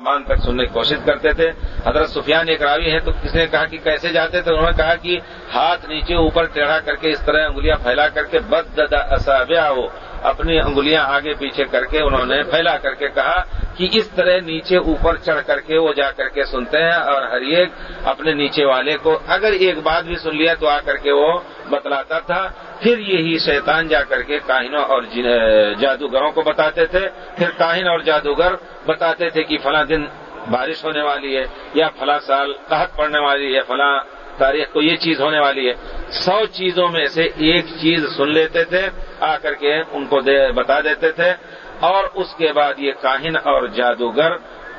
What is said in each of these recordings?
مان تک سننے کی کوشش کرتے تھے۔ حضرت سفیان ایک راوی ہے تو کس نے کہا کہ کیسے جاتے تھے؟ انہوں نے کہا کہ ہاتھ نیچے اوپر ٹیڑھا کر کے اس طرح انگلیاں پھیلا کر کے بد ددا ہو اپنی انگلیاں آگے پیچھے کر کے انہوں نے پھیلا کر کے کہا کہ اس طرح نیچے اوپر چڑھ کر کے وہ جا کر کے سنتے ہیں اور ہر ایک اپنے نیچے والے کو اگر ایک بات بھی سن لیا تو آ کر کے وہ بتلاتا تھا۔ پھر یہی شیطان جا کر کے کاہنوں اور جادوگروں کو بتاتے تھے۔ پھر کاہن اور جادوگر بتاتے تھے کہ فلاں دن بارش ہونے والی ہے یا فلاں سال قحط پڑنے والی ہے، فلاں تاریخ کو یہ چیز ہونے والی ہے۔ سو چیزوں میں سے ایک چیز سن لیتے تھے، آ کر کے ان کو بتا دیتے تھے۔ اور اس کے بعد یہ کاہن اور جادوگر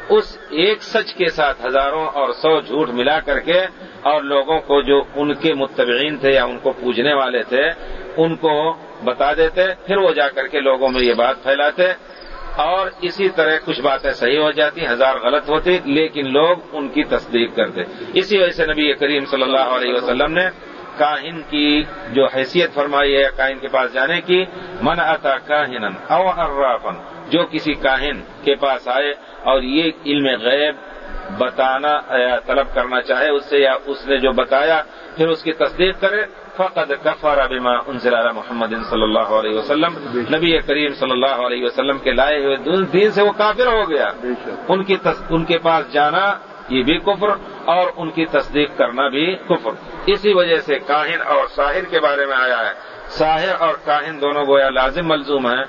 اس ایک سچ کے ساتھ ہزاروں اور سو جھوٹ ملا کر کے اور لوگوں کو جو ان کے متبعین تھے یا ان کو پوجنے والے تھے، ان کو بتا دیتے۔ پھر وہ جا کر کے لوگوں میں یہ بات پھیلاتے۔ اور اسی طرح کچھ باتیں صحیح ہو جاتی، ہزار غلط ہوتی، لیکن لوگ ان کی تصدیق کرتے۔ اسی وجہ سے نبی کریم صلی اللہ علیہ وسلم نے کاہن کی جو حیثیت فرمائی ہے، کاہن کے پاس جانے کی، من آتا کاہن او ارافن جو کسی کاہن کے پاس آئے اور یہ علم غیب بتانا یا طلب کرنا چاہے، اس سے یا اس نے جو بتایا، پھر اس کی تصدیق کرے۔ فقد کفر بما انزل علی محمد صلی اللہ علیہ وسلم. نبی کریم صلی اللہ علیہ وسلم کے لائے ہوئے دین سے وہ کافر ہو گیا. ان کی ان کے پاس جانا یہ بھی کفر اور ان کی تصدیق کرنا بھی کفر. اسی وجہ سے کاہن اور ساحر کے بارے میں آیا ہے. ساحر اور کاہن دونوں گویا لازم ملزوم ہیں.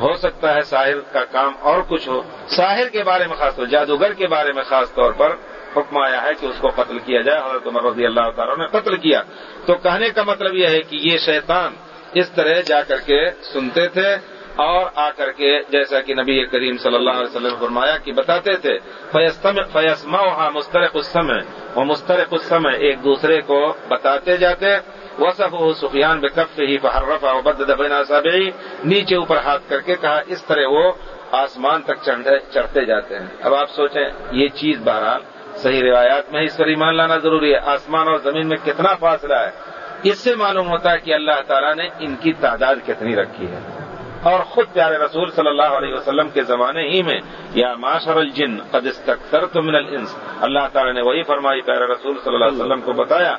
ہو سکتا ہے ساحر کا کام اور کچھ ہو. ساحر کے بارے میں خاص طور جادوگر کے بارے میں خاص طور پر حکم آیا ہے کہ اس کو قتل کیا جائے، حضرت عمر رضی اللہ تعالیٰ نے قتل کیا۔ تو کہنے کا مطلب یہ ہے کہ یہ شیطان اس طرح جا کر کے سنتے تھے اور آ کر کے جیسا کہ نبی کریم صلی اللہ علیہ وسلم فرمایا کہ بتاتے تھے فیسما مسترق السمے وہ مسترق السمے ایک دوسرے کو بتاتے جاتے۔ وصف ہو سفیان بے کف ہی فہرفا بد نیچے اوپر ہاتھ کر کے کہا، اس طرح وہ آسمان تک چڑھتے جاتے ہیں۔ اب آپ سوچیں، یہ چیز بہرحال صحیح روایات میں اس پر ایمان لانا ضروری ہے۔ آسمان اور زمین میں کتنا فاصلہ ہے؟ اس سے معلوم ہوتا ہے کہ اللہ تعالیٰ نے ان کی تعداد کتنی رکھی ہے۔ اور خود پیارے رسول صلی اللہ علیہ وسلم کے زمانے ہی میں یا معاشر الجن قد استكثرت من الانس۔ اللہ تعالیٰ نے وہی فرمائی، پیارے رسول صلی اللہ علیہ وسلم کو بتایا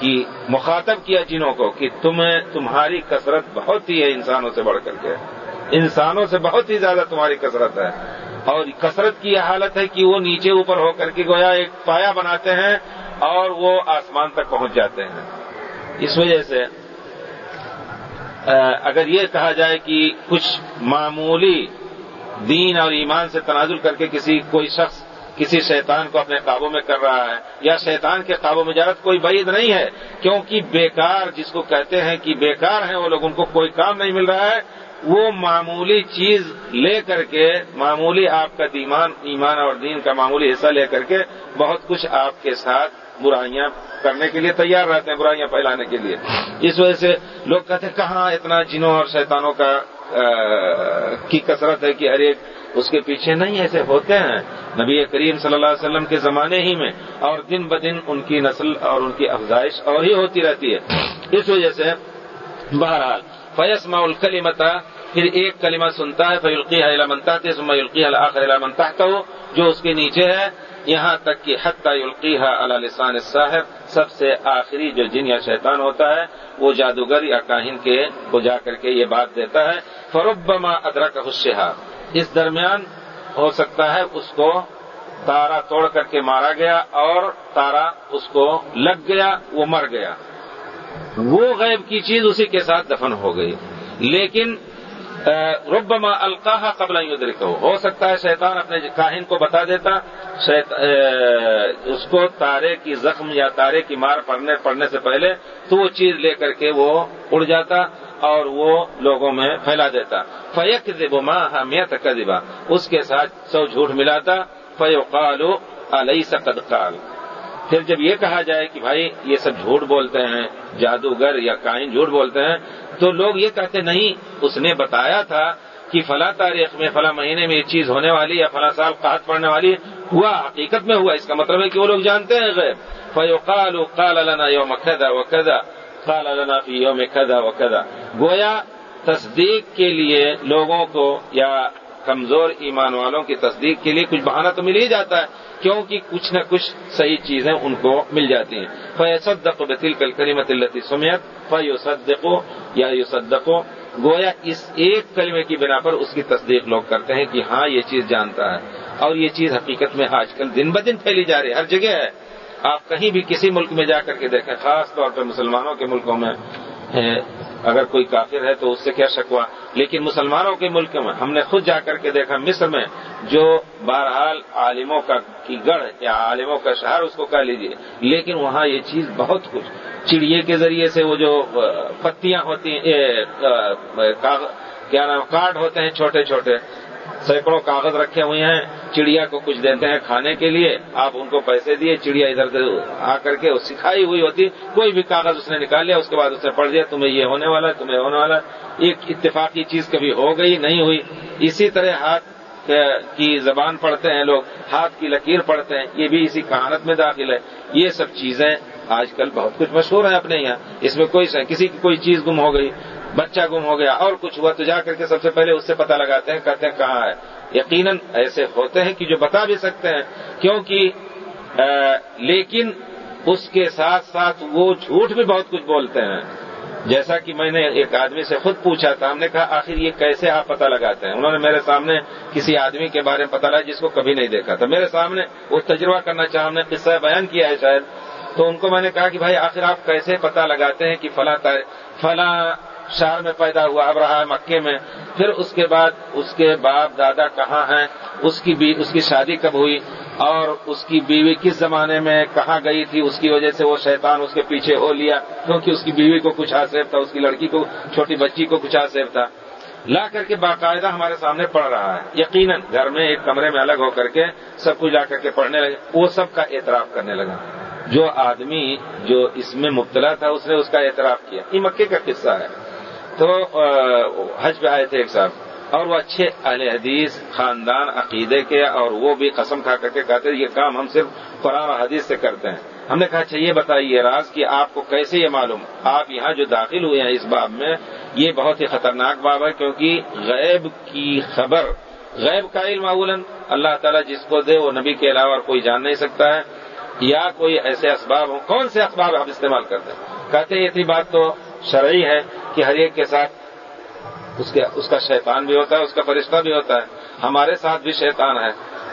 کہ مخاطب کیا جنوں کو کہ تمہیں تمہاری کثرت بہت ہی ہے، انسانوں سے بڑھ کر کے۔ انسانوں سے بہت ہی زیادہ تمہاری کثرت ہے۔ اور کثرت کی یہ حالت ہے کہ وہ نیچے اوپر ہو کر کے گویا ایک پایا بناتے ہیں اور وہ آسمان تک پہنچ جاتے ہیں۔ اس وجہ سے اگر یہ کہا جائے کہ کچھ معمولی دین اور ایمان سے تنازل کر کے کسی کوئی شخص کسی شیطان کو اپنے قابو میں کر رہا ہے یا شیطان کے قابو میں جارت کوئی بعید نہیں ہے، کیونکہ بیکار جس کو کہتے ہیں کہ بیکار ہیں وہ لوگ، ان کو کوئی کام نہیں مل رہا ہے۔ وہ معمولی چیز لے کر کے، معمولی آپ کا دیمان، ایمان اور دین کا معمولی حصہ لے کر کے بہت کچھ آپ کے ساتھ برائیاں کرنے کے لیے تیار رہتے ہیں، برائیاں پھیلانے کے لیے۔ اس وجہ سے لوگ کہتے ہیں، کہاں اتنا جنوں اور شیطانوں کا کی کثرت ہے کہ ہر ایک اس کے پیچھے نہیں ایسے ہوتے ہیں۔ نبی کریم صلی اللہ علیہ وسلم کے زمانے ہی میں اور دن بدن ان کی نسل اور ان کی افزائش اور ہی ہوتی رہتی ہے۔ اس وجہ سے بہرحال فیس الکلیمتا پھر ایک کلمہ سنتا ہے فیلقی منتا یلقی الآخر منتا جو اس کے نیچے ہے، یہاں تک کہ حتیٰ یلقیہ علی لسان صاحب سب سے آخری جو جن یا شیطان ہوتا ہے، وہ جادوگر یا کاہن کے کو جا کر کے یہ بات دیتا ہے۔ فربما ادرک حشہ اس درمیان ہو سکتا ہے اس کو تارا توڑ کر کے مارا گیا اور تارا اس کو لگ گیا، وہ مر گیا۔ وہ غیب کی چیز اسی کے ساتھ دفن ہو گئی۔ لیکن ربما القاہ قبل یدرک ہو سکتا ہے شیطان اپنے کاہن کو بتا دیتا اس کو تارے کی زخم یا تارے کی مار پڑنے پڑنے سے پہلے تو وہ چیز لے کر کے وہ اڑ جاتا۔ اور وہ لوگوں میں پھیلا دیتا۔ فیق دبا ہمیت اس کے ساتھ سو جھوٹ ملاتا۔ فیوقالو علیہ سقد قال۔ پھر جب یہ کہا جائے کہ بھائی یہ سب جھوٹ بولتے ہیں، جادوگر یا کائن جھوٹ بولتے ہیں، تو لوگ یہ کہتے نہیں، اس نے بتایا تھا کہ فلاں تاریخ میں، فلاں مہینے میں یہ چیز ہونے والی یا فلاں سال قحط پڑنے والی ہوا، حقیقت میں ہوا۔ اس کا مطلب ہے کہ وہ لوگ جانتے ہیں غیر فیوقال قال لنا یوم کذا و کذا قال لنا فی یوم کذا و کذا گویا تصدیق کے لیے لوگوں کو یا کمزور ایمان والوں کی تصدیق کے لیے کچھ بہانہ تو مل ہی جاتا ہے، کیونکہ کچھ نہ کچھ صحیح چیزیں ان کو مل جاتی ہیں۔ فیصدق بتل کل کریمت التی سمیت فیصدقو یا یصدقو گویا اس ایک کلمے کی بنا پر اس کی تصدیق لوگ کرتے ہیں کہ ہاں یہ چیز جانتا ہے۔ اور یہ چیز حقیقت میں آج کل دن بدن پھیلی جا رہی ہے، ہر جگہ ہے۔ آپ کہیں بھی کسی ملک میں جا کر کے دیکھیں، خاص طور پہ مسلمانوں کے ملکوں میں اگر کوئی کافر ہے تو اس سے کیا شکوا لیکن مسلمانوں کے ملک میں ہم نے خود جا کر کے دیکھا مصر میں جو بہرحال عالموں کا کی گڑھ یا عالموں کا شہر، اس کو کہہ لیجیے لیکن وہاں یہ چیز بہت کچھ۔ چڑیے کے ذریعے سے وہ جو پتیاں ہوتی ہیں کیا نام، کارڈ ہوتے ہیں، چھوٹے چھوٹے۔ سینکڑوں کاغذ رکھے ہوئے ہیں، چڑیا کو کچھ دیتے ہیں کھانے کے لیے، آپ ان کو پیسے دیے، چڑیا ادھر ادھر آ کر کے سکھائی ہوئی ہوتی، کوئی بھی کاغذ اس نے نکال لیا، اس کے بعد اس نے پڑھ دیا تمہیں یہ ہونے والا تمہیں ہونے والا ایک اتفاقی چیز کبھی ہو گئی نہیں ہوئی۔ اسی طرح ہاتھ کی زبان پڑھتے ہیں لوگ، ہاتھ کی لکیر پڑھتے ہیں، یہ بھی اسی کہانت میں داخل ہے۔ یہ سب چیزیں آج کل بہت کچھ مشہور ہیں اپنے یہاں۔ اس میں کوئی کسی کی کوئی چیز گم ہو گئی۔ بچہ گم ہو گیا اور کچھ ہوا تو جا کر کے سب سے پہلے اس سے پتہ لگاتے ہیں، کہتے ہیں کہاں ہے۔ یقیناً ایسے ہوتے ہیں کہ جو بتا بھی سکتے ہیں، کیونکہ لیکن اس کے ساتھ ساتھ وہ جھوٹ بھی بہت کچھ بولتے ہیں۔ جیسا کہ میں نے ایک آدمی سے خود پوچھا تھا ہم نے کہا، آخر یہ کیسے آپ پتہ لگاتے ہیں؟ انہوں نے میرے سامنے کسی آدمی کے بارے میں پتہ لگا جس کو کبھی نہیں دیکھا۔ تھا میرے سامنے وہ تجربہ کرنا چاہا، ہم نے قصہ بیان کیا ہے شاید۔ تو ان کو میں نے کہا کہ بھائی، آخر آپ کیسے پتہ لگاتے ہیں کہ فلاں فلاں شہر میں پیدا ہوا اب رہا ہے مکے میں، پھر اس کے بعد اس کے باپ دادا کہاں ہیں؟ اس کی اس کی شادی کب ہوئی؟ اور اس کی بیوی کس زمانے میں کہاں گئی تھی؟ اس کی وجہ سے وہ شیطان اس کے پیچھے ہو لیا، کیونکہ اس کی بیوی کو کچھ آسیب تھا، اس کی لڑکی کو، چھوٹی بچی کو کچھ آسیب تھا۔ لا کر کے باقاعدہ ہمارے سامنے پڑھ رہا ہے۔ یقیناً گھر میں ایک کمرے میں الگ ہو کر کے سب کچھ جا کر کے پڑھنے لگے۔ وہ سب کا اعتراف کرنے لگا۔ جو آدمی جو اس میں مبتلا تھا، اس نے اس کا اعتراف کیا۔ یہ مکے کا قصہ ہے۔ تو حج پہ آئے تھے ایک صاحب۔ اور وہ اچھے اہل حدیث، خاندان، عقیدے کے، اور وہ بھی قسم کھا کر کے کہتے یہ کام ہم صرف قرآن و حدیث سے کرتے ہیں۔ ہم نے کہا اچھا یہ بتائیے راز کہ آپ کو کیسے یہ معلوم؟ آپ یہاں جو داخل ہوئے ہیں اس باب میں، یہ بہت ہی خطرناک باب ہے، کیونکہ غیب کی خبر، غیب کا علم اولن اللہ تعالیٰ جس کو دے، وہ نبی کے علاوہ کوئی جان نہیں سکتا ہے۔ یا کوئی ایسے اسباب ہوں، کون سے اسباب آپ استعمال کرتے ہیں؟ کہتے ہیں، یہ بات تو شرعی ہے کہ ہر ایک کے ساتھ اس کے اس کا شیطان بھی ہوتا ہے، اس کا فرشتہ بھی ہوتا ہے۔ ہمارے ساتھ بھی شیطان ہے۔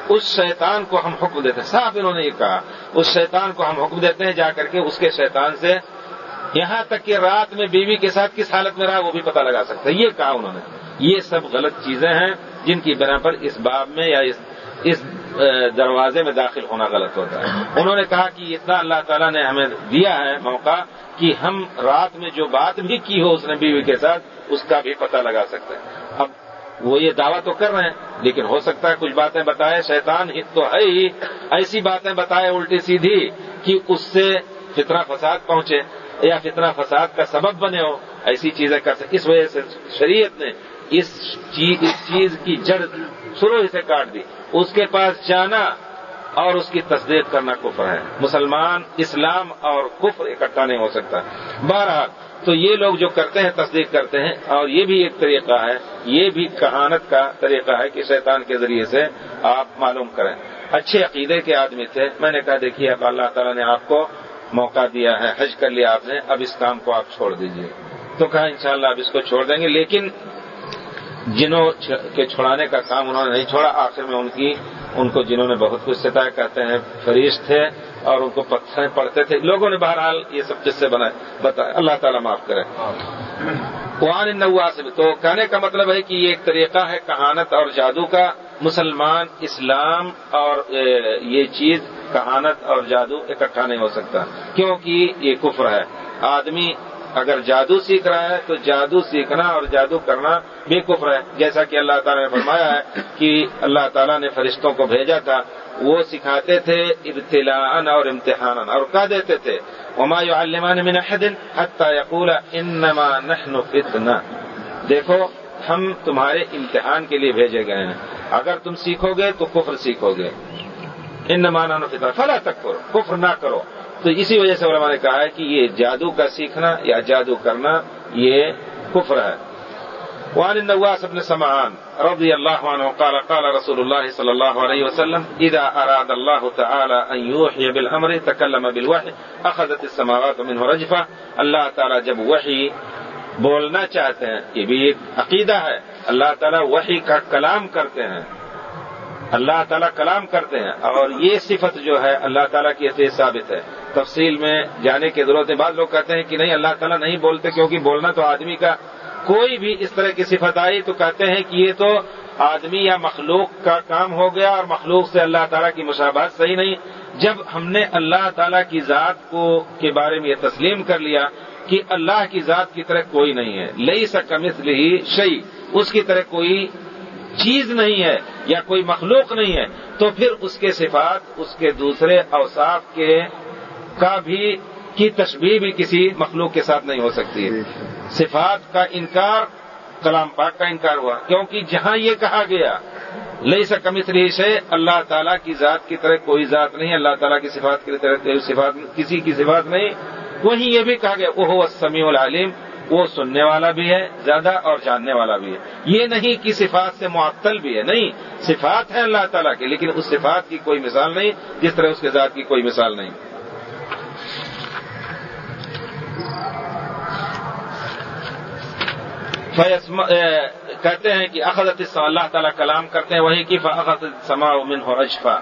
اس شیطان کو ہم حکم دیتے ہیں۔ صاحب انہوں نے یہ کہا، اس شیطان کو ہم حکم دیتے ہیں جا کر کے اس کے شیطان سے یہاں تک کہ رات میں بیوی کے ساتھ کس حالت میں رہا وہ بھی پتہ لگا سکتا ہے۔ یہ کہا انہوں نے۔ یہ سب غلط چیزیں ہیں جن کی بنا پر اس باب میں یا اس اس دروازے میں داخل ہونا غلط ہوتا ہے۔ انہوں نے کہا کہ اتنا اللہ تعالیٰ نے ہمیں دیا ہے موقع کہ ہم رات میں جو بات بھی کی ہو اس نے بیوی کے ساتھ، اس کا بھی پتہ لگا سکتے ہیں۔ اب وہ یہ دعویٰ تو کر رہے ہیں، لیکن ہو سکتا ہے کچھ باتیں بتائے، شیطان ہی تو ہے ہی۔ ایسی باتیں بتائے الٹی سیدھی کہ اس سے فتنہ فساد پہنچے یا فتنہ فساد کا سبب بنے ہو، ایسی چیزیں کر سکتے اس وجہ سے شریعت نے اس چیز کی جڑ شروع ہی سے کاٹ دی۔ اس کے پاس جانا اور اس کی تصدیق کرنا کفر ہے۔ مسلمان اسلام اور کفر اکٹھا نہیں ہو سکتا۔ بہرحال، تو یہ لوگ جو کرتے ہیں، تصدیق کرتے ہیں، اور یہ بھی ایک طریقہ ہے، یہ بھی کہانت کا طریقہ ہے کہ شیطان کے ذریعے سے آپ معلوم کریں۔ اچھے عقیدے کے آدمی تھے۔ میں نے کہا، دیکھیے، اب اللہ تعالیٰ نے آپ کو موقع دیا ہے، حج کر لیا آپ نے، اب اس کام کو آپ چھوڑ دیجیے۔ تو کہا، انشاءاللہ، اب اس کو چھوڑ دیں گے۔ لیکن جنہوں کے چھوڑانے کا کام انہوں نے نہیں چھوڑا، آخر میں ان کی ان کو جنہوں نے بہت کچھ ستایا، کہتے ہیں فریش تھے اور ان کو پتھر پڑتے تھے۔ لوگوں نے بہرحال یہ سب کس سے بنائے، بتایا۔ اللہ تعالیٰ معاف کرے۔ قرآن نوا سے تو کہنے کا مطلب ہے کہ یہ ایک طریقہ ہے، کہانت اور جادو کا۔ مسلمان اسلام اور یہ چیز، کہانت اور جادو اکٹھا نہیں ہو سکتا، کیونکہ یہ کفر ہے۔ آدمی اگر جادو سیکھ رہا ہے تو جادو سیکھنا اور جادو کرنا بھی کفر ہے۔ جیسا کہ اللہ تعالیٰ نے فرمایا ہے کہ اللہ تعالیٰ نے فرشتوں کو بھیجا تھا۔ وہ سکھاتے تھے ابتلا اور امتحان اور کہہ دیتے تھے، وما يعلمان من احد حتى يقول انما نحن فتنہ۔ دیکھو، ہم تمہارے امتحان کے لیے بھیجے گئے ہیں۔ اگر تم سیکھو گے تو کفر سیکھو گے۔ ان نمانا فتنہ۔ فلا تک کرو کفر نہ کرو۔ تو اسی وجہ سے علماء نے کہا ہے کہ یہ جادو کا سیکھنا یا جادو کرنا یہ کفر ہے۔ وعن النواس بن سمعان رضي الله عنه قال قال رسول الله صلى الله عليه وسلم إذا أراد الله تعالى أن يوحي بالأمر تكلم بالوحي أخذت السماوات منه رجفة اللہ تعالیٰ جب وحی بولنا چاہتے ہیں، یہ بھی ایک عقیدہ ہے۔ اللہ تعالیٰ وحی کا کلام کرتے ہیں۔ اللہ تعالیٰ کلام کرتے ہیں۔ اور یہ صفت جو ہے، اللہ تعالیٰ کی ایسے ثابت ہے۔ تفصیل میں جانے کی ضرورت ہے۔ بعض لوگ کہتے ہیں کہ نہیں، اللہ تعالیٰ نہیں بولتے کیونکہ بولنا تو آدمی کا کوئی بھی اس طرح کی صفت آئی تو کہتے ہیں کہ یہ تو آدمی یا مخلوق کا کام ہو گیا اور مخلوق سے اللہ تعالیٰ کی مشابہت صحیح نہیں۔ جب ہم نے اللہ تعالیٰ کی ذات کو کے بارے میں یہ تسلیم کر لیا کہ اللہ کی ذات کی طرح کوئی نہیں ہے لئی سکمس لی شعی اس کی طرح کوئی چیز نہیں ہے یا کوئی مخلوق نہیں ہے، تو پھر اس کے صفات، اس کے دوسرے اوصاف کے کا بھی کی تشبیح بھی کسی مخلوق کے ساتھ نہیں ہو سکتی۔ ہے صفات کا انکار کلام پاک کا انکار ہوا۔ کیونکہ جہاں یہ کہا گیا لئی سا کمسری سے اللہ تعالیٰ کی ذات کی طرح کوئی ذات نہیں اللہ تعالیٰ کی صفات کی طرح کوئی صفات کسی کی صفات نہیں۔ وہیں یہ بھی کہا گیا وہ سمیع العلیم وہ سننے والا بھی ہے زیادہ اور جاننے والا بھی ہے۔ یہ نہیں کہ صفات سے معطل بھی ہے نہیں۔ صفات ہے اللہ تعالیٰ کی لیکن اس صفات کی کوئی مثال نہیں جس طرح اس کے ذات کی کوئی مثال نہیں۔ کہتے ہیں کہ اخذت اللہ تعالیٰ کلام کرتے ہیں، وہی کی فخت سما من ہو اجفا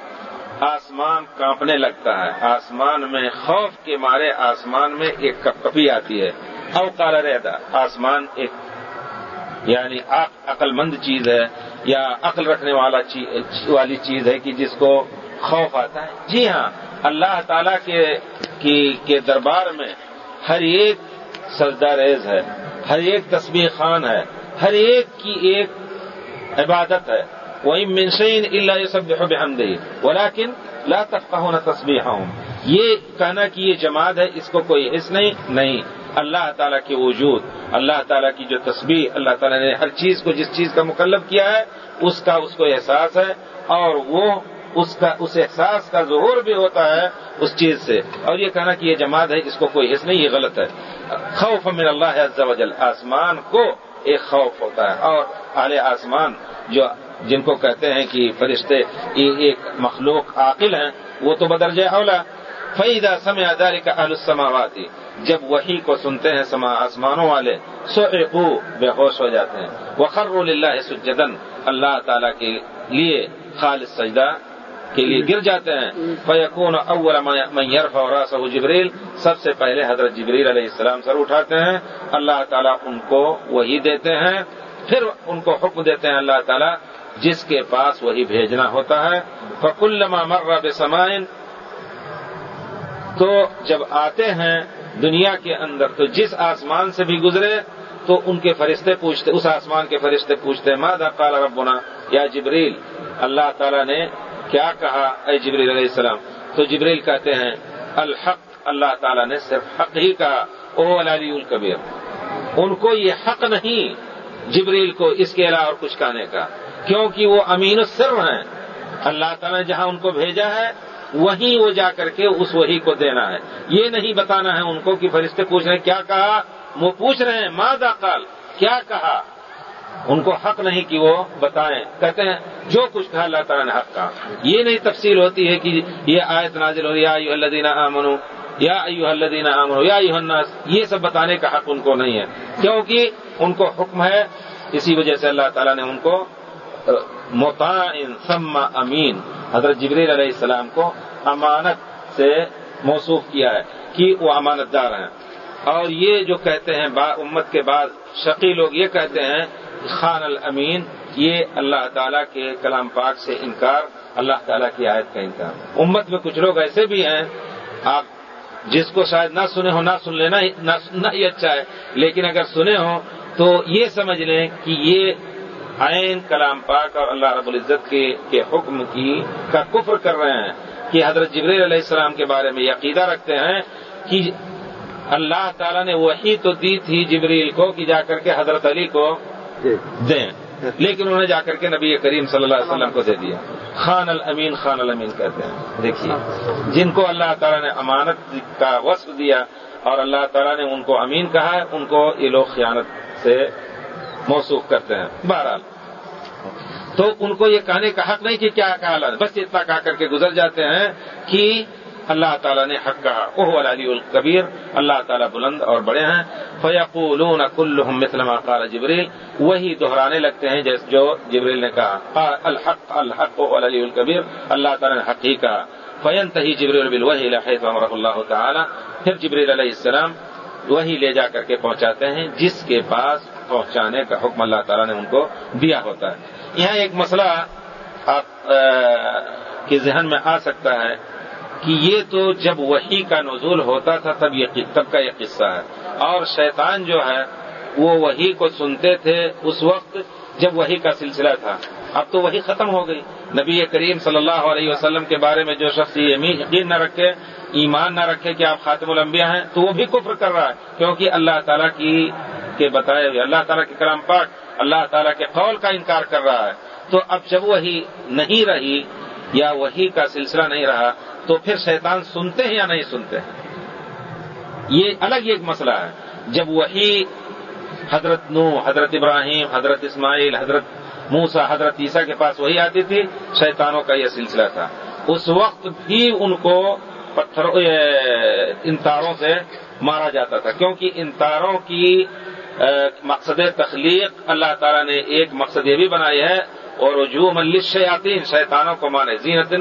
آسمان کانپنے لگتا ہے۔ آسمان میں خوف کے مارے آسمان میں ایک کپ کپی آتی ہے۔ او کالا رہتا آسمان ایک یعنی عقل مند چیز ہے یا عقل رکھنے والا والی چیز ہے کہ جس کو خوف آتا ہے۔ جی ہاں اللہ تعالی کے کے دربار میں ہر ایک سجدہ ریز ہے، ہر ایک تصویر خان ہے، ہر ایک کی ایک عبادت ہے۔ وہی منشین اللہ یہ سب بحمد ولیکن لا تفقہون تصبیحہم یہ کہنا کہ یہ جماعت ہے، اس کو کوئی حص نہیں نہیں۔ اللہ تعالیٰ کے وجود، اللہ تعالیٰ کی جو تصویر اللہ تعالیٰ نے ہر چیز کو جس چیز کا مکلب کیا ہے، اس کا اس کو احساس ہے اور وہ اس کا اس احساس کا ظہور بھی ہوتا ہے اس چیز سے۔ اور یہ کہنا کہ یہ جماعت ہے، اس کو کوئی حص نہیں، یہ غلط ہے۔ خوف من اللہ عز و جل آسمان کو ایک خوف ہوتا ہے۔ اور اعلی آسمان جو جن کو کہتے ہیں کہ فرشتے ایک مخلوق عاقل ہیں، وہ تو بدرجہ اولا فیدا سمے اداری کا السماواتی جب وہی کو سنتے ہیں سما آسمانوں والے سو بے ہوش ہو جاتے ہیں۔ وخر اللہ سجدن اللہ تعالیٰ کے لیے خالص سجدہ۔ کے لیے گر جاتے ہیں. فیقون اول میرف اور جبریل سب سے پہلے حضرت جبریل علیہ السلام سر اٹھاتے ہیں. اللہ تعالیٰ ان کو وہی دیتے ہیں. پھر ان کو حکم دیتے ہیں اللہ تعالیٰ جس کے پاس وہی بھیجنا ہوتا ہے. فکل مر سمائن تو جب آتے ہیں دنیا کے اندر تو جس آسمان سے بھی گزرے تو ان کے فرشتے پوچھتے اس آسمان کے فرشتے پوچھتے مادا قال ربنا یا جبریل؟ اللہ تعالیٰ نے کیا کہا اے جبریل علیہ السلام؟ تو جبریل کہتے ہیں، الحق اللہ تعالیٰ نے صرف حق ہی کہا او علی الکبیر۔ ان کو یہ حق نہیں جبریل کو اس کے علاوہ اور کچھ کہنے کا، کیونکہ وہ امین السر ہیں۔ اللہ تعالیٰ نے جہاں ان کو بھیجا ہے، وہیں وہ جا کر کے اس وہی کو دینا ہے۔ یہ نہیں بتانا ہے ان کو کہ فرشتے پوچھ رہے ہیں، کیا کہا؟ وہ پوچھ رہے ہیں ماں داقال کیا کہا؟ ان کو حق نہیں کہ وہ بتائیں۔ کہتے ہیں، جو کچھ کہا اللہ تعالیٰ نے حق کہا یہ نہیں تفصیل ہوتی ہے کہ یہ آیت نازل ہو یا اللہ دینا امن یا ایو اللہ دینا امن یا الناس۔ یہ سب بتانے کا حق ان کو نہیں ہے۔ کیونکہ ان کو حکم ہے، اسی وجہ سے اللہ تعالیٰ نے ان کو متعین ثم امین۔ حضرت جبریل علیہ السلام کو امانت سے موصوف کیا ہے کہ وہ امانت دار ہیں۔ اور یہ جو کہتے ہیں امت کے بعد شقی لوگ یہ کہتے ہیں خان الامین، یہ اللہ تعالیٰ کے کلام پاک سے انکار، اللہ تعالیٰ کی آیت کا انکار۔ امت میں کچھ لوگ ایسے بھی ہیں، آپ جس کو شاید نہ سنے ہو نہ سن لینا نہ ہی اچھا ہے، لیکن اگر سنے ہو تو یہ سمجھ لیں کہ یہ عین کلام پاک اور اللہ رب العزت کے کے حکم کی کا کفر کر رہے ہیں کہ حضرت جبریل علیہ السلام کے بارے میں عقیدہ رکھتے ہیں کہ اللہ تعالیٰ نے وہی تو دی تھی جبریل کو، کہ جا کر کے حضرت علی کو جی۔ دیں۔ لیکن انہوں نے جا کر کے نبی کریم صلی اللہ علیہ وسلم کو دے دیا۔ خان الامین خان الامین کہتے ہیں۔ دیکھیے، جن کو اللہ تعالیٰ نے امانت کا وصف دیا اور اللہ تعالیٰ نے ان کو امین کہا ہے ان کو یہ لوگ خیانت سے موصوف کرتے ہیں۔ بہرحال، تو ان کو یہ کہنے کا حق نہیں کہ کیا کہا اللہ بس اتنا کہا کر کے گزر جاتے ہیں کہ اللہ تعالیٰ نے حق کہا۔ اوہ علی القبیر۔ اللہ تعالیٰ بلند اور بڑے ہیں۔ فیقولون کلهم مثل ما قال جبریل۔ وہی دہرانے لگتے ہیں جیسے جو جبریل نے کہا۔ الحق الحق علی القبیر۔ اللہ تعالیٰ نے حق ہی کہا۔ فینتہی جبریل بالوحی لحیث امرہ اللہ تعالیٰ۔ پھر جبریل علیہ السلام وہی لے جا کر کے پہنچاتے ہیں، جس کے پاس پہنچانے کا حکم اللہ تعالیٰ نے ان کو دیا ہوتا ہے۔ یہاں ایک مسئلہ آپ کے ذہن میں آ سکتا ہے۔ کہ یہ تو جب وہی کا نزول ہوتا تھا تب یہ تب کا یہ قصہ ہے۔ اور شیطان جو ہے، وہ وہی کو سنتے تھے اس وقت جب وہی کا سلسلہ تھا۔ اب تو وہی ختم ہو گئی۔ نبی کریم صلی اللہ علیہ وسلم کے بارے میں جو شخص یقین نہ رکھے، ایمان نہ رکھے کہ آپ خاتم الانبیاء ہیں، تو وہ بھی کفر کر رہا ہے۔ کیونکہ اللہ تعالیٰ کی کے بتائے ہوئے اللہ تعالیٰ کے کرام پاک اللہ تعالیٰ کے قول کا انکار کر رہا ہے۔ تو اب جب وہی نہیں رہی یا وہی کا سلسلہ نہیں رہا تو پھر شیطان سنتے ہیں یا نہیں سنتے ہیں؟ یہ الگ ایک مسئلہ ہے۔ جب وہی حضرت نو حضرت ابراہیم، حضرت اسماعیل، حضرت موسا حضرت عیسیٰ کے پاس وہی آتی تھی، شیطانوں کا یہ سلسلہ تھا۔ اس وقت بھی ان کو پتھروں ان تاروں سے مارا جاتا تھا۔ کیونکہ ان تاروں کی مقصد تخلیق اللہ تعالیٰ نے ایک مقصد یہ بھی بنائی ہے، اور رجوع ملش شیاطین شیطانوں کو مانے۔ زینت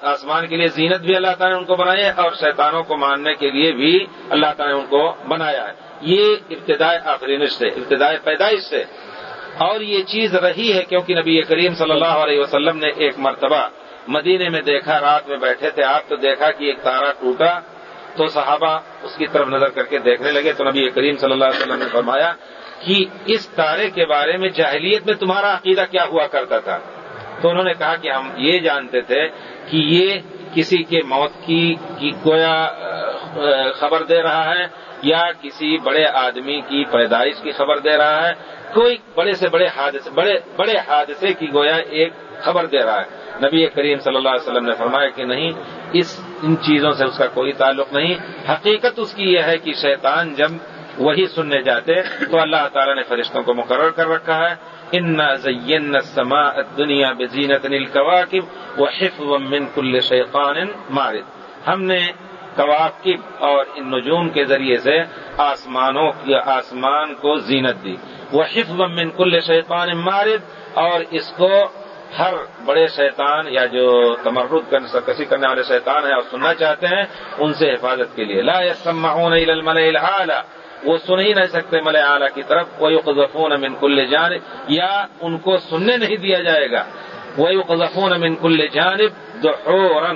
آسمان کے لیے زینت بھی اللہ تعالیٰ نے ان کو بنائی ہے اور شیطانوں کو ماننے کے لیے بھی اللہ تعالیٰ نے ان کو بنایا ہے۔ یہ ابتدائے آفرینش سے ابتدائے پیدائش سے۔ اور یہ چیز رہی ہے کیونکہ نبی کریم صلی اللہ علیہ وسلم نے ایک مرتبہ مدینے میں دیکھا، رات میں بیٹھے تھے، آپ تو دیکھا کہ ایک تارا ٹوٹا تو صحابہ اس کی طرف نظر کر کے دیکھنے لگے۔ تو نبی کریم صلی اللہ علیہ وسلم نے فرمایا کہ اس تارے کے بارے میں جاہلیت میں تمہارا عقیدہ کیا ہوا کرتا تھا؟ تو انہوں نے کہا کہ ہم یہ جانتے تھے کہ یہ کسی کے موت کی گویا خبر دے رہا ہے یا کسی بڑے آدمی کی پیدائش کی خبر دے رہا ہے۔ کوئی بڑے سے بڑے حادثے، بڑے بڑے حادثے کی گویا ایک خبر دے رہا ہے۔ نبی کریم صلی اللہ علیہ وسلم نے فرمایا کہ نہیں، اس، ان چیزوں سے اس کا کوئی تعلق نہیں۔ حقیقت اس کی یہ ہے کہ شیطان جب وہی سننے جاتے تو اللہ تعالیٰ نے فرشتوں کو مقرر کر رکھا ہے۔ ان زین دنیا بزینت القواقب و حفظ من کل شیطان مارد۔ ہم نے کواقب اور ان نجوم کے ذریعے سے آسمانوں آسمان کو زینت دی۔ وہ حفظ من کل شیطان مارد۔ اور اس کو ہر بڑے شیطان یا جو تمرد سرکشی کرنے والے شیطان ہیں اور سننا چاہتے ہیں، ان سے حفاظت کے لیے۔ لا يسمعون الى الملئ الاعلى وہ سن ہی نہیں سکتے ملے اعلی کی طرف۔ وہ قزفون من کل جانب۔ یا ان کو سننے نہیں دیا جائے گا۔ وہ قزفون من کل جانب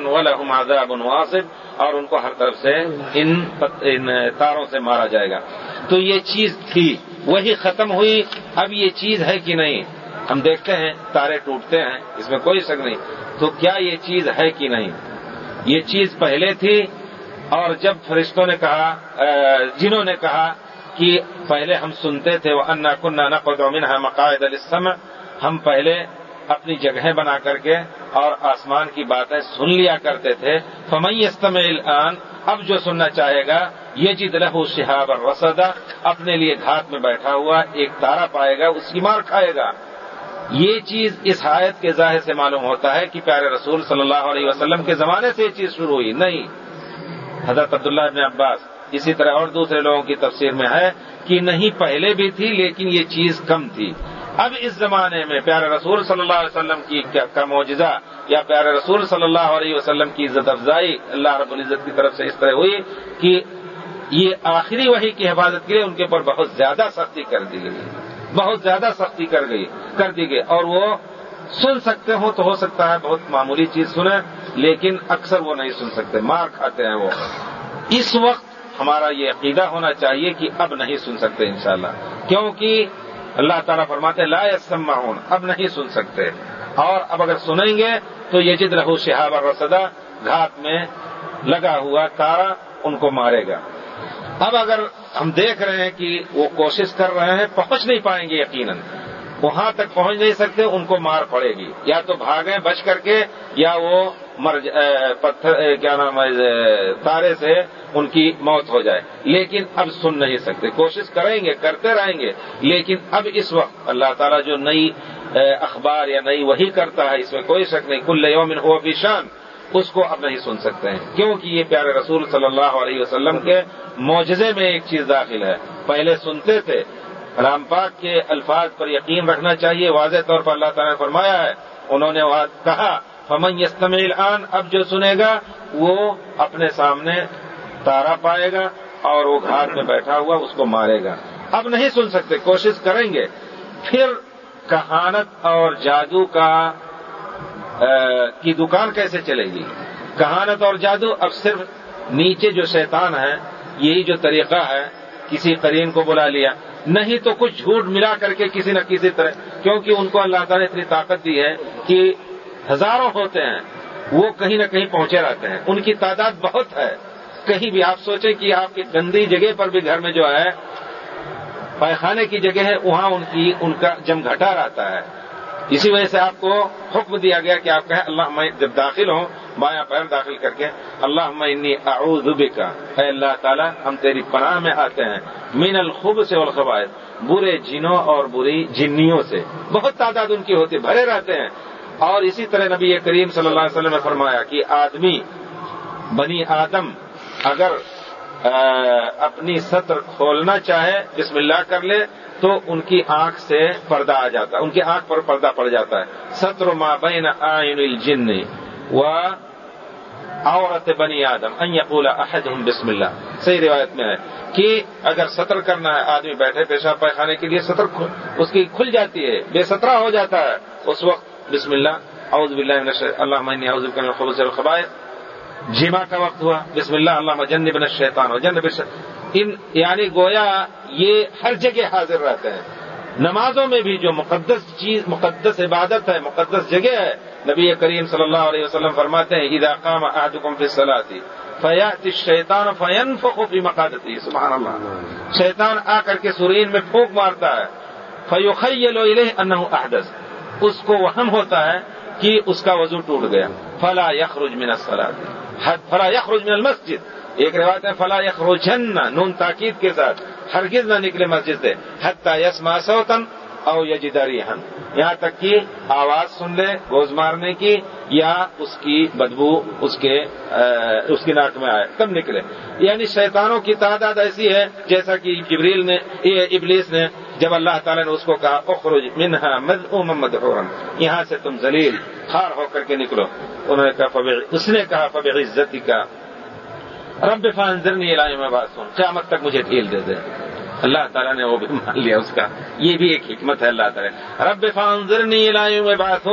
ولهم عذاب واصب۔ اور ان کو ہر طرف سے ان تاروں سے مارا جائے گا۔ تو یہ چیز تھی۔ وہی ختم ہوئی۔ اب یہ چیز ہے کہ نہیں؟ ہم دیکھتے ہیں، تارے ٹوٹتے ہیں، اس میں کوئی شک نہیں۔ تو کیا یہ چیز ہے کہ نہیں؟ یہ چیز پہلے تھی۔ اور جب فرشتوں نے کہا جنہوں نے کہا کہ پہلے ہم سنتے تھے وہ انا کنہ نقدومن مقاعد السم ہم پہلے اپنی جگہیں بنا کر کے اور آسمان کی باتیں سن لیا کرتے تھے۔ فمئی استم الان اب جو سننا چاہے گا یہ جد لہو شہاب اور اپنے لیے گھات میں بیٹھا ہوا ایک تارا پائے گا، اس کی مار کھائے گا۔ یہ چیز اس آیت کے ظاہر سے معلوم ہوتا ہے کہ پیارے رسول صلی اللہ علیہ وسلم کے زمانے سے یہ چیز شروع ہوئی۔ نہیں حضرت عبداللہ ابن عباس، اسی طرح اور دوسرے لوگوں کی تفسیر میں ہے کہ نہیں پہلے بھی تھی لیکن یہ چیز کم تھی۔ اب اس زمانے میں پیارے رسول صلی اللہ علیہ وسلم کی کا معجزہ یا پیارے رسول صلی اللہ علیہ وسلم کی عزت افزائی، اللہ رب العزت کی طرف سے اس طرح ہوئی کہ یہ آخری وحی کی حفاظت کے لیے ان کے اوپر بہت زیادہ سختی کر دی گئی۔ بہت زیادہ سختی کر گئی کر دی گئی۔ اور وہ سن سکتے ہوں تو ہو سکتا ہے، بہت معمولی چیز سنیں۔ لیکن اکثر وہ نہیں سن سکتے، مار کھاتے ہیں وہ۔ اس وقت ہمارا یہ عقیدہ ہونا چاہیے کہ اب نہیں سن سکتے انشاءاللہ، کیونکہ اللہ تعالیٰ فرماتے لا یسمعون، اب نہیں سن سکتے۔ اور اب اگر سنیں گے تو یہ جد رہو شہاب اور رسدا گھات میں لگا ہوا تارا ان کو مارے گا۔ اب اگر ہم دیکھ رہے ہیں کہ وہ کوشش کر رہے ہیں، پہنچ نہیں پائیں گے یقیناً۔ وہاں تک پہنچ نہیں سکتے، ان کو مار پڑے گی۔ یا تو بھاگیں، بچ کر کے، یا وہ مر پتھر کیا نام ہے تارے سے ان کی موت ہو جائے۔ لیکن اب سن نہیں سکتے۔ کوشش کریں گے، کرتے رہیں گے۔ لیکن اب اس وقت اللہ تعالیٰ جو نئی اخبار یا نئی وہی کرتا ہے، اس میں کوئی شک نہیں، کل یومن ہو شان، اس کو اب نہیں سن سکتے ہیں۔ کیونکہ یہ پیارے رسول صلی اللہ علیہ وسلم کے معجزے میں ایک چیز داخل ہے۔ پہلے سنتے تھے۔ رام پاک کے الفاظ پر یقین رکھنا چاہیے۔ واضح طور پر اللہ تعالیٰ نے فرمایا ہے۔ انہوں نے کہا فمن یستم الان، اب جو سنے گا، وہ اپنے سامنے تارا پائے گا اور وہ گھاٹ میں بیٹھا ہوا اس کو مارے گا۔ اب نہیں سن سکتے، کوشش کریں گے۔ پھر کہانت اور جادو کا کی دکان کیسے چلے گی؟ کہانت اور جادو اب صرف نیچے جو شیطان ہے، یہی جو طریقہ ہے، کسی قرین کو بلا لیا۔ نہیں تو کچھ جھوٹ ملا کر کے کسی نہ کسی طرح، کیونکہ ان کو اللہ تعالیٰ نے اتنی طاقت دی ہے کہ ہزاروں ہوتے ہیں، وہ کہیں نہ کہیں پہنچے رہتے ہیں۔ ان کی تعداد بہت ہے۔ کہیں بھی آپ سوچیں کہ آپ کی گندی جگہ پر بھی گھر میں جو ہے پائخانے کی جگہ ہے، وہاں ان کی، ان کا جم گھٹا رہتا ہے۔ اسی وجہ سے آپ کو حکم دیا گیا کہ آپ کہیں، اللہ میں جب داخل ہوں، بایاں پیر داخل کر کے، اللہ میں اعوذ بکا اے اللہ تعالیٰ، ہم تیری پناہ میں آتے ہیں۔ مین الخوب سے الخبائد برے جنوں اور بری جنیوں سے۔ بہت تعداد ان کی ہوتی، بھرے رہتے ہیں۔ اور اسی طرح نبی کریم صلی اللہ علیہ وسلم نے فرمایا کہ آدمی، بنی آدم، اگر اپنی سطر کھولنا چاہے، بسم اللہ کر لے، تو ان کی آنکھ سے پردہ آ جاتا ہے، ان کی آنکھ پر پردہ پڑ جاتا ہے۔ سطر ما بین آئین الجن و عورت بنی آدم، ان یقول احدهم بسم اللہ۔ صحیح روایت میں ہے کہ اگر سطر کرنا ہے، آدمی بیٹھے پیشاب پائخانے کے لیے سطر اس کی کھل جاتی ہے، بے سطرہ ہو جاتا ہے، اس وقت بسم اللہ. اعوذ باللہ من اللہ من اعوذ بک من الخبث والخبائث جمع کا وقت ہوا. بسم اللہ. اللہ جنب بن الشیطان جنب ان یعنی گویا یہ ہر جگہ حاضر رہتے ہیں. نمازوں میں بھی جو مقدس چیز مقدس عبادت ہے، مقدس جگہ ہے، نبی کریم صلی اللہ علیہ وسلم فرماتے ہیں، اذا قام احدكم في الصلاه فياتي الشيطان فينفخ في مقادته سبحان اللہ شیطان آ کر کے سرین میں پھونک مارتا ہے. فيخيل اليه انه احدث. اس کو وہم ہوتا ہے کہ اس کا وضو ٹوٹ گیا۔ فلا يخرج من الصلاه فلا يخرج من المسجد۔ ایک روایت ہے، فلا یخروجن نون تاکید کے ساتھ۔ ہرگز نہ نکلے مسجد سے۔ حتیٰ یس ماسوتن او یجدری ہن یہاں تک کہ آواز سن لے، گوز مارنے کی، یا اس کی بدبو اس کے اس کی ناک میں آئے، تب نکلے۔ یعنی شیطانوں کی تعداد ایسی ہے، جیسا کہ جبریل نے ابلیس نے جب اللہ تعالیٰ نے اس کو کہا، اخرج منہا مد محمد یہاں سے تم ذلیل، خار ہو کر کے نکلو۔ انہوں نے کہا اس نے کہا فب عزتی کا رب فانزر نہیں علاج میں بات سن قیامت تک مجھے ڈھیل دے دے۔ اللہ تعالیٰ نے وہ بھی مان لیا، اس کا۔ یہ بھی ایک حکمت ہے اللہ تعالیٰ رب فانزر نہیں علاج میں بات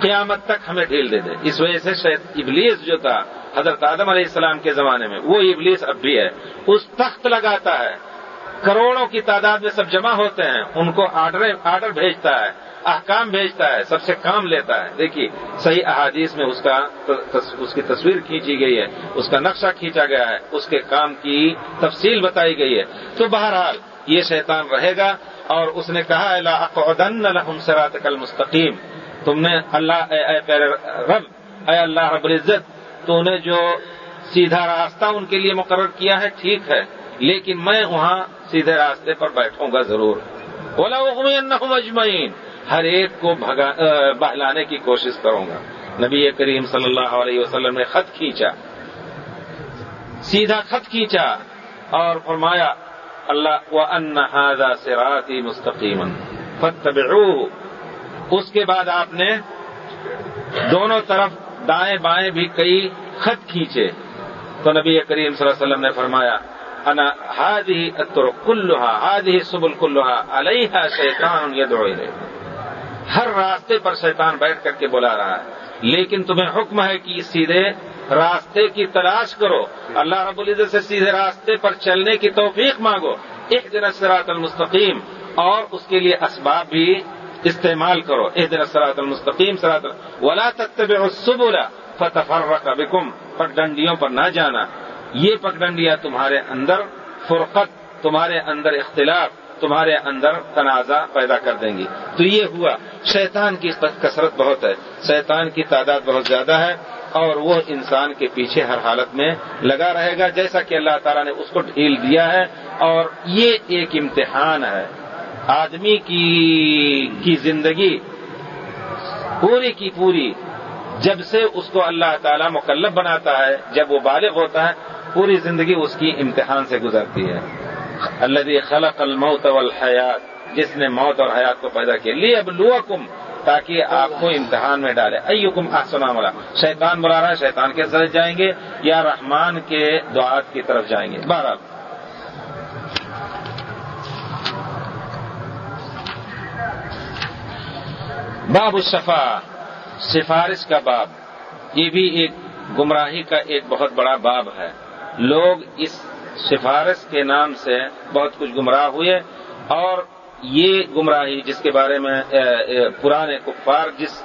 قیامت تک ہمیں ڈھیل دے دے۔ اس وجہ سے شاید ابلیس جو تھا، حضرت آدم علیہ السلام کے زمانے میں، وہ ابلیس اب بھی ہے۔ اس تخت لگاتا ہے۔ کروڑوں کی تعداد میں سب جمع ہوتے ہیں، ان کو آرڈر بھیجتا ہے، احکام بھیجتا ہے، سب سے کام لیتا ہے۔ دیکھیے، صحیح احادیث میں اس کا اس کی تصویر کھینچی گئی ہے، اس کا نقشہ کھینچا گیا ہے، اس کے کام کی تفصیل بتائی گئی ہے۔ تو بہرحال، یہ شیطان رہے گا اور اس نے کہا اللہ سرات کل مستقیم تم نے اللہ، اے اے رب، اے اللہ رب العزت، تو نے جو سیدھا راستہ ان کے لیے مقرر کیا ہے، ٹھیک ہے۔ لیکن میں وہاں سیدھے راستے پر بیٹھوں گا ضرور۔ بولا وہ اجمعین ہر ایک کو بہلانے کی کوشش کروں گا۔ نبی کریم صلی اللہ علیہ وسلم نے خط کھینچا۔ سیدھا خط کھینچا اور فرمایا، اللہ و انحاظہ سراتی مستقیم فتب اس کے بعد آپ نے دونوں طرف دائیں بائیں بھی کئی خط کھینچے۔ تو نبی کریم صلی اللہ علیہ وسلم نے فرمایا انا ہادی اتر کلوہا ہادی سبل کلوہا علیہ شیطان یدعو الیہ ہر راستے پر شیطان بیٹھ کر کے بلا رہا ہے۔ لیکن تمہیں حکم ہے کہ سیدھے راستے کی تلاش کرو۔ اللہ رب العزت سے سیدھے راستے پر چلنے کی توفیق مانگو۔ ایک دن سرات المستقیم۔ اور اس کے لیے اسباب بھی استعمال کرو۔ ایک دن سرات المستقیم سرات ولا تک بولا فتفرق بکم پگڈنڈیوں پر نہ جانا۔ یہ پگڈنڈیاں تمہارے اندر فرقت، تمہارے اندر اختلاف، تمہارے اندر تنازع پیدا کر دیں گی تو یہ ہوا، شیطان کی کثرت بہت ہے۔ شیطان کی تعداد بہت زیادہ ہے اور وہ انسان کے پیچھے ہر حالت میں لگا رہے گا، جیسا کہ اللہ تعالیٰ نے اس کو ڈھیل دیا ہے۔ اور یہ ایک امتحان ہے۔ آدمی کی کی زندگی پوری کی پوری جب سے اس کو اللہ تعالیٰ مکلب بناتا ہے، جب وہ بالغ ہوتا ہے پوری زندگی اس کی امتحان سے گزرتی ہے۔ اللہ خلق الموت والحیات، جس نے موت اور حیات کو پیدا کیا۔ لیے اب تاکہ آپ کو امتحان میں ڈالے۔ ایکم احسن ملا شیطان بلا رہا ہے، شیطان کے ساتھ جائیں گے یا رحمان کے دعات کی طرف جائیں گے۔ بہرحال۔ باب الشفا، سفارش کا باب۔ یہ بھی ایک گمراہی کا ایک بہت بڑا باب ہے۔ لوگ اس سفارش کے نام سے بہت کچھ گمراہ ہوئے اور یہ گمراہی جس کے بارے میں پرانے کفار جس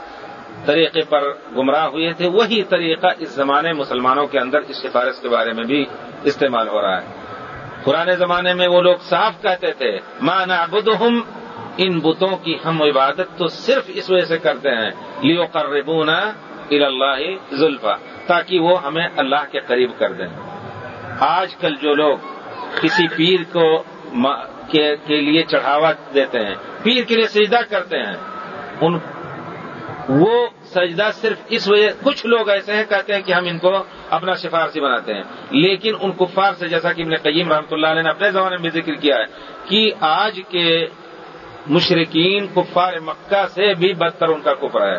طریقے پر گمراہ ہوئے تھے، وہی طریقہ اس زمانے مسلمانوں کے اندر اس سفارش کے بارے میں بھی استعمال ہو رہا ہے۔ پرانے زمانے میں وہ لوگ صاف کہتے تھے ماں نعبدہم، ان بتوں کی ہم عبادت تو صرف اس وجہ سے کرتے ہیں لیو قربونا اللہ زلفا، تاکہ وہ ہمیں اللہ کے قریب کر دیں۔ آج کل جو لوگ کسی پیر کو کے لیے چڑھاوا دیتے ہیں، پیر کے لیے سجدہ کرتے ہیں، ان وہ سجدہ صرف اس وجہ کچھ لوگ ایسے ہیں کہتے ہیں کہ ہم ان کو اپنا سفارسی بناتے ہیں، لیکن ان کفار سے جیسا کہ ابن قیم رحمۃ اللہ علیہ نے اپنے زمانے میں ذکر کیا ہے کہ آج کے مشرقین کفار مکہ سے بھی بدتر ان کا کفر ہے۔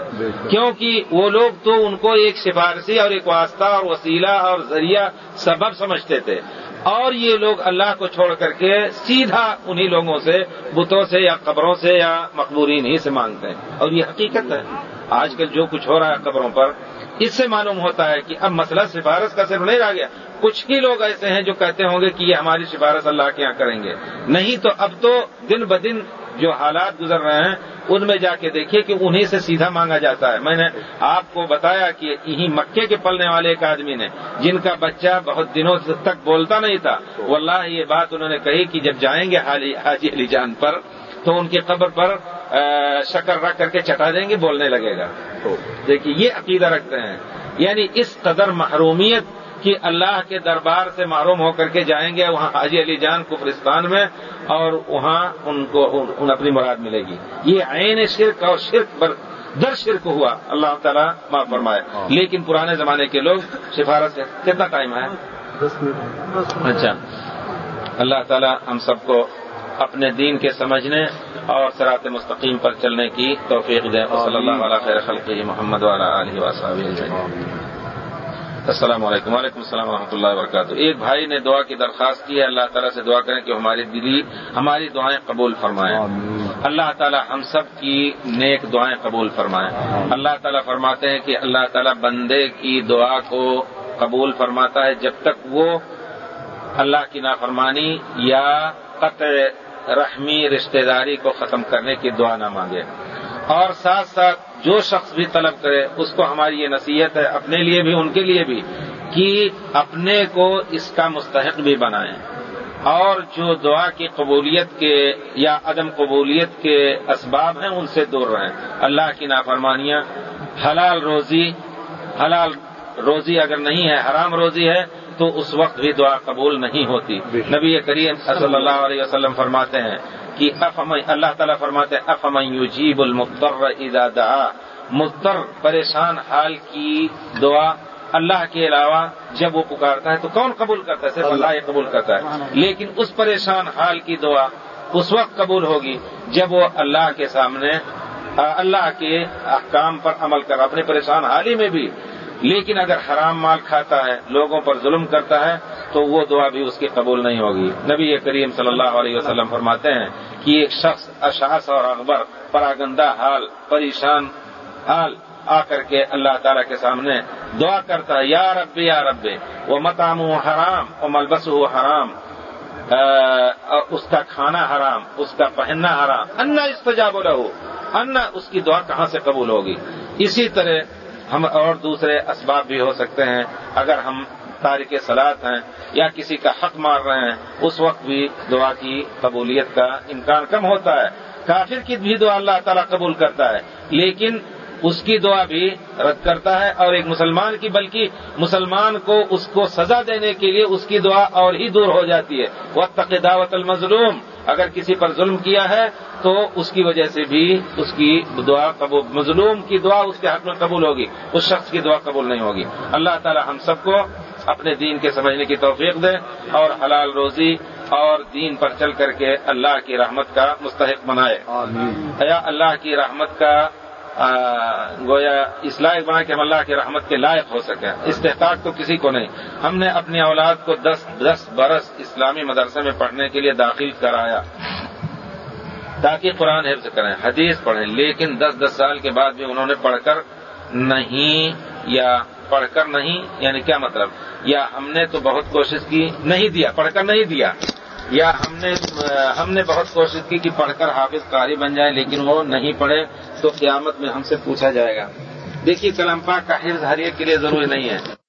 کیونکہ وہ لوگ تو ان کو ایک سفارسی اور ایک واسطہ اور وسیلہ اور ذریعہ سبب سمجھتے تھے۔ اور یہ لوگ اللہ کو چھوڑ کر کے سیدھا انہی لوگوں سے بتوں سے یا قبروں سے یا مقبورین ہی سے مانگتے ہیں۔ اور یہ حقیقت ہے۔ آج کل جو کچھ ہو رہا ہے قبروں پر اس سے معلوم ہوتا ہے کہ اب مسئلہ سفارش کا صرف نہیں رہ گیا۔ کچھ ہی لوگ ایسے ہیں جو کہتے ہوں گے کہ یہ ہماری سفارش اللہ کے یہاں کریں گے۔ نہیں تو اب تو دن بدن جو حالات گزر رہے ہیں ان میں جا کے دیکھیے کہ انہیں سے سیدھا مانگا جاتا ہے۔ میں نے آپ کو بتایا کہ یہی مکے کے پلنے والے ایک آدمی نے جن کا بچہ بہت دنوں تک بولتا نہیں تھا۔ واللہ یہ بات انہوں نے کہی کہ جب جائیں گے حاجی علی جان پر تو ان کی قبر پر شکر رکھ کر کے چٹا دیں گے بولنے لگے گا۔ دیکھیے یہ عقیدہ رکھتے ہیں۔ یعنی اس قدر محرومیت کہ اللہ کے دربار سے معروم ہو کر کے جائیں گے وہاں حاجی علی جان کفرستان میں اور وہاں ان کو ان اپنی مراد ملے گی۔ یہ عین شرک اور شرک پر در شرک ہوا اللہ تعالیٰ معاف فرمائے۔ لیکن پرانے زمانے کے لوگ سفارت سے کتنا ٹائم ہے؟ اچھا۔ اللہ تعالیٰ ہم سب کو اپنے دین کے سمجھنے اور سرات مستقیم پر چلنے کی توفیق دے۔ صلی اللہ علیہ خیر خلقی محمد والا علیہ وسلم السلام علیکم. وعلیکم السلام ورحمۃ اللہ وبرکاتہ. ایک بھائی نے دعا کی درخواست کی ہے اللہ تعالیٰ سے دعا کریں کہ ہماری دلی ہماری دعائیں قبول فرمائیں۔ اللہ تعالیٰ ہم سب کی نیک دعائیں قبول فرمائیں۔ اللہ تعالیٰ فرماتے ہیں کہ اللہ تعالیٰ بندے کی دعا کو قبول فرماتا ہے جب تک وہ اللہ کی نافرمانی یا قطع رحمی رشتہ داری کو ختم کرنے کی دعا نہ مانگے۔ اور ساتھ ساتھ جو شخص بھی طلب کرے اس کو ہماری یہ نصیحت ہے اپنے لیے بھی ان کے لیے بھی کہ اپنے کو اس کا مستحق بھی بنائیں۔ اور جو دعا کی قبولیت کے یا عدم قبولیت کے اسباب ہیں ان سے دور رہیں۔ اللہ کی نافرمانیاں حلال روزی حلال روزی اگر نہیں ہے حرام روزی ہے تو اس وقت بھی دعا قبول نہیں ہوتی۔ نبی کریم صلی اللہ علیہ وسلم فرماتے ہیں کہ اللہ تعالیٰ فرماتے یوجیب المختر اذا دعا. مضطر پریشان حال کی دعا اللہ کے علاوہ جب وہ پکارتا ہے تو کون قبول کرتا ہے؟ صرف اللہ یہ قبول کرتا ہے. لیکن اس پریشان حال کی دعا اس وقت قبول ہوگی جب وہ اللہ کے سامنے اللہ کے احکام پر عمل کر اپنے پریشان حال ہی میں بھی. لیکن اگر حرام مال کھاتا ہے لوگوں پر ظلم کرتا ہے تو وہ دعا بھی اس کی قبول نہیں ہوگی. نبی کریم صلی اللہ علیہ وسلم فرماتے ہیں کہ ایک شخص اشاس اور اکبر پراگندہ حال، پریشان حال آ کر کے اللہ تعالیٰ کے سامنے دعا کرتا ہے، یا رب یا رب وہ متام حرام وہ ملبس ہو حرام اس کا کھانا حرام، اس کا پہننا حرام، انا استجاب رہو انا اس کی دعا کہاں سے قبول ہوگی؟ اسی طرح ہم اور دوسرے اسباب بھی ہو سکتے ہیں، اگر ہم تارک سلاد ہیں یا کسی کا حق مار رہے ہیں، اس وقت بھی دعا کی قبولیت کا امکان کم ہوتا ہے۔ کافر کی بھی دعا اللہ تعالیٰ قبول کرتا ہے، لیکن اس کی دعا بھی رد کرتا ہے اور ایک مسلمان کی، بلکہ مسلمان کو اس کو سزا دینے کے لیے اس کی دعا اور ہی دور ہو جاتی ہے۔ وقت دعوت المظلوم، اگر کسی پر ظلم کیا ہے تو اس کی وجہ سے بھی اس کی دعا قبول، مظلوم کی دعا اس کے حق میں قبول ہوگی، اس شخص کی دعا قبول نہیں ہوگی۔ اللہ تعالی ہم سب کو اپنے دین کے سمجھنے کی توفیق دے اور حلال روزی اور دین پر چل کر کے اللہ کی رحمت کا مستحق بنائے۔ یا اللہ کی رحمت کا گویا اس لائق بنا کہ ہم اللہ کی رحمت کے لائق ہو سکے استحقاق تو کسی کو نہیں۔ ہم نے اپنی اولاد کو دس دس برس اسلامی مدرسے میں پڑھنے کے لیے داخل کرایا۔ تاکہ قرآن حفظ کریں حدیث پڑھیں لیکن دس دس سال کے بعد بھی انہوں نے پڑھ کر نہیں یا پڑھ کر نہیں یعنی کیا مطلب؟ یا ہم نے تو بہت کوشش کی، نہیں دیا پڑھ کر نہیں دیا۔ یا ہم نے ہم نے بہت کوشش کی کہ پڑھ کر حافظ قاری بن جائے، لیکن وہ نہیں پڑھے، تو قیامت میں ہم سے پوچھا جائے گا۔ دیکھیے کلام پاک کا حفظ ہر ایک کے لیے ضروری نہیں ہے۔